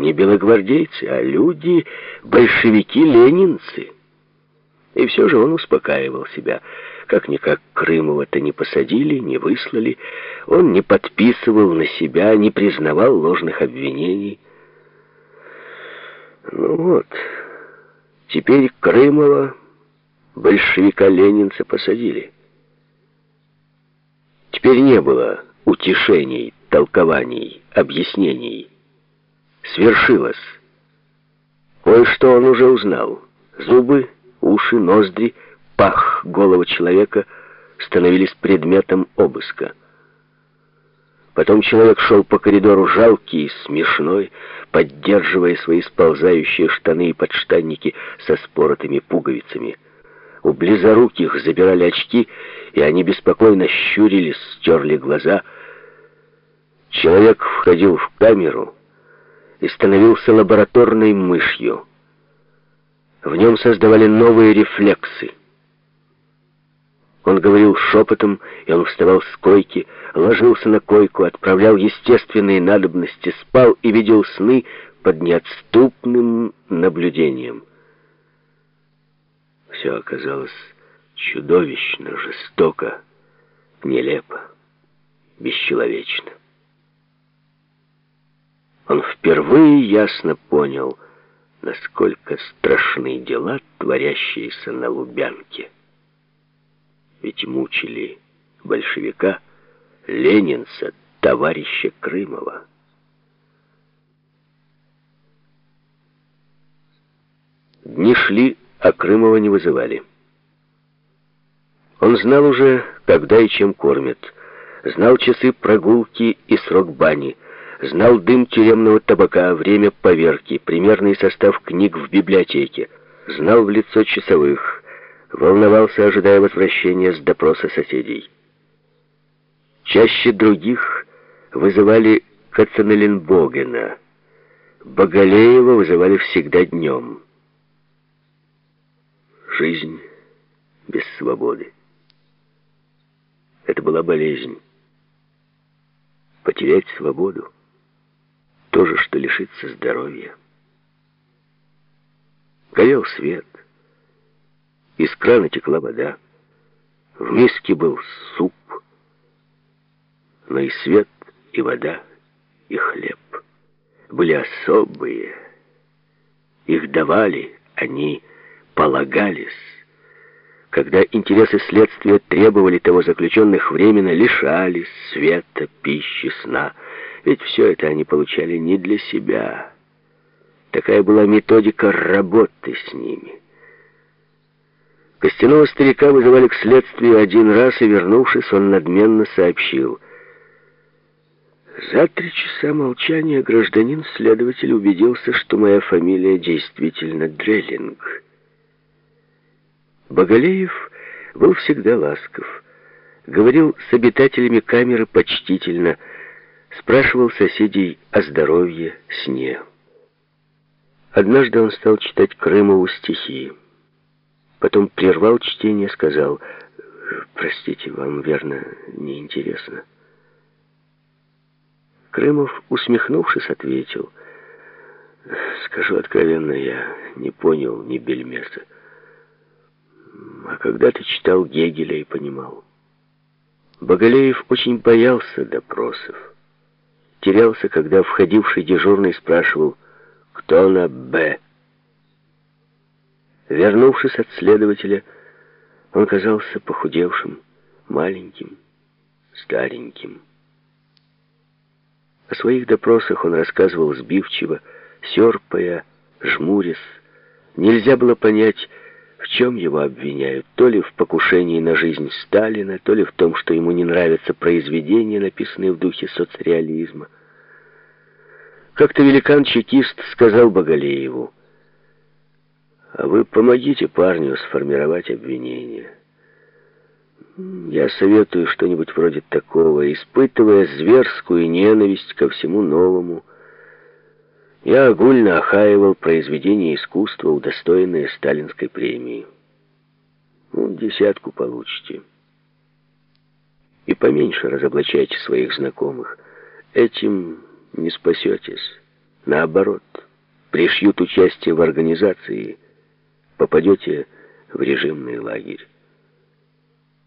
не белогвардейцы, а люди, большевики-ленинцы. И все же он успокаивал себя. Как-никак Крымова-то не посадили, не выслали. Он не подписывал на себя, не признавал ложных обвинений. Ну вот, теперь Крымова, большевика-ленинца, посадили. Теперь не было утешений, толкований, объяснений. Свершилось. Кое-что он уже узнал. Зубы, уши, ноздри, пах голого человека становились предметом обыска. Потом человек шел по коридору жалкий и смешной, поддерживая свои сползающие штаны и подштанники со споротыми пуговицами. У близоруких забирали очки, и они беспокойно щурились, стерли глаза. Человек входил в камеру и становился лабораторной мышью. В нем создавали новые рефлексы. Он говорил шепотом, и он вставал с койки, ложился на койку, отправлял естественные надобности, спал и видел сны под неотступным наблюдением. Все оказалось чудовищно, жестоко, нелепо, бесчеловечно. Он впервые ясно понял, насколько страшны дела, творящиеся на Лубянке. Ведь мучили большевика, ленинца, товарища Крымова. Дни шли, а Крымова не вызывали. Он знал уже, когда и чем кормят, знал часы прогулки и срок бани, знал дым тюремного табака, время поверки, примерный состав книг в библиотеке, знал в лицо часовых, волновался, ожидая возвращения с допроса соседей. Чаще других вызывали Кацанеленбогена, Боголеева вызывали всегда днем. Жизнь без свободы. Это была болезнь. Потерять свободу — то же, что лишиться здоровья. Горел свет. Из крана текла вода. В миске был суп. Но и свет, и вода, и хлеб были особые. Их давали, они полагались когда интересы следствия требовали того, заключенных временно лишались света, пищи, сна. Ведь все это они получали не для себя. Такая была методика работы с ними. Костяного старика вызывали к следствию один раз, и, вернувшись, он надменно сообщил. За три часа молчания гражданин-следователь убедился, что моя фамилия действительно Дреллинг. Боголеев был всегда ласков, говорил с обитателями камеры почтительно, спрашивал соседей о здоровье, сне. Однажды он стал читать Крымову стихи. Потом прервал чтение, сказал, «Простите, вам, верно, неинтересно». Крымов, усмехнувшись, ответил, «Скажу откровенно, я не понял ни бельмеса. А когда ты читал Гегеля и понимал. Боголеев очень боялся допросов. Терялся, когда входивший дежурный спрашивал, кто на «Б». Вернувшись от следователя, он казался похудевшим, маленьким, стареньким. О своих допросах он рассказывал сбивчиво, серпая, жмурясь. Нельзя было понять, в чем его обвиняют? То ли в покушении на жизнь Сталина, то ли в том, что ему не нравятся произведения, написанные в духе соцреализма. Как-то великан-чекист сказал Боголееву, «А вы помогите парню сформировать обвинение». Я советую что-нибудь вроде такого, испытывая зверскую ненависть ко всему новому, я огульно охаивал произведения искусства, удостоенные сталинской премии. Ну, десятку получите. И поменьше разоблачайте своих знакомых. Этим не спасетесь. Наоборот, пришьют участие в организации, попадете в режимный лагерь.